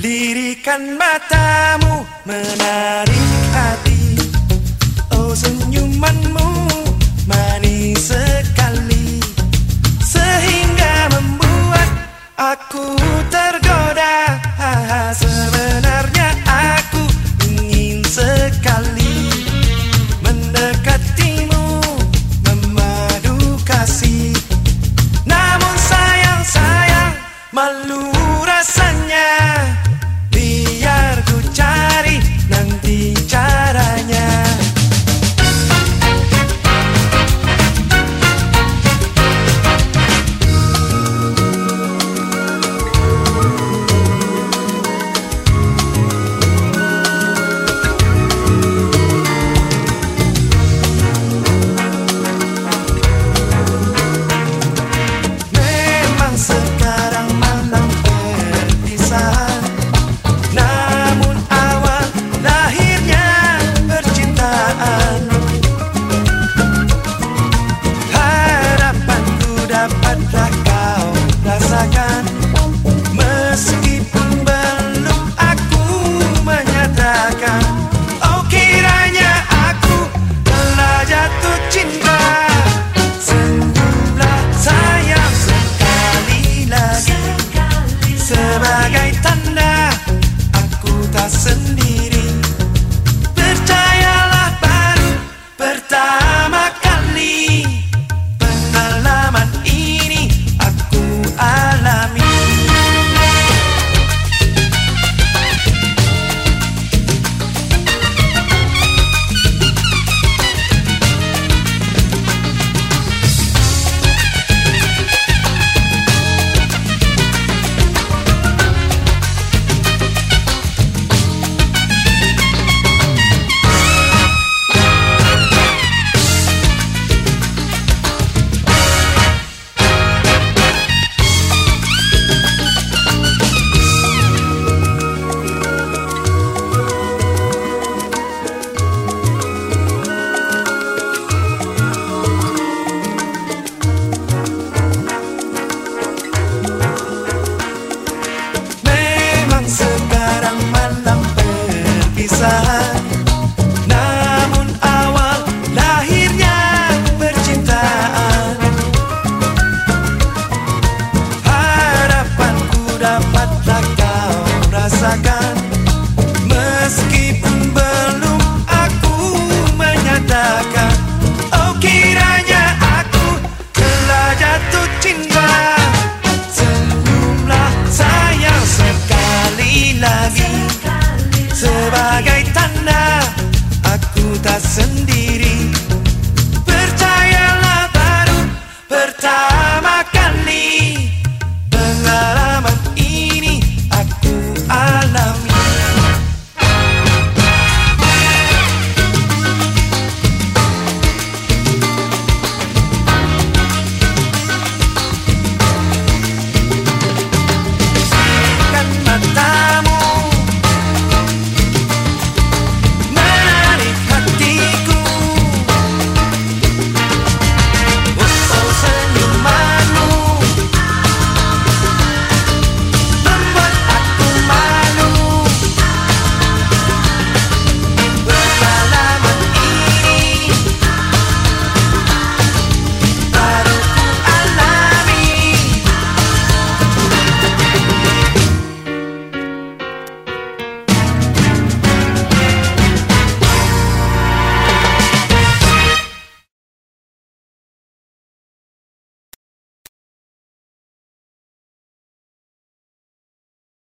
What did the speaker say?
Lirikan matamu menarik hati. Oh senyumanmu manis sekali. Sehingga membuat aku malu rasanya side. ta sandi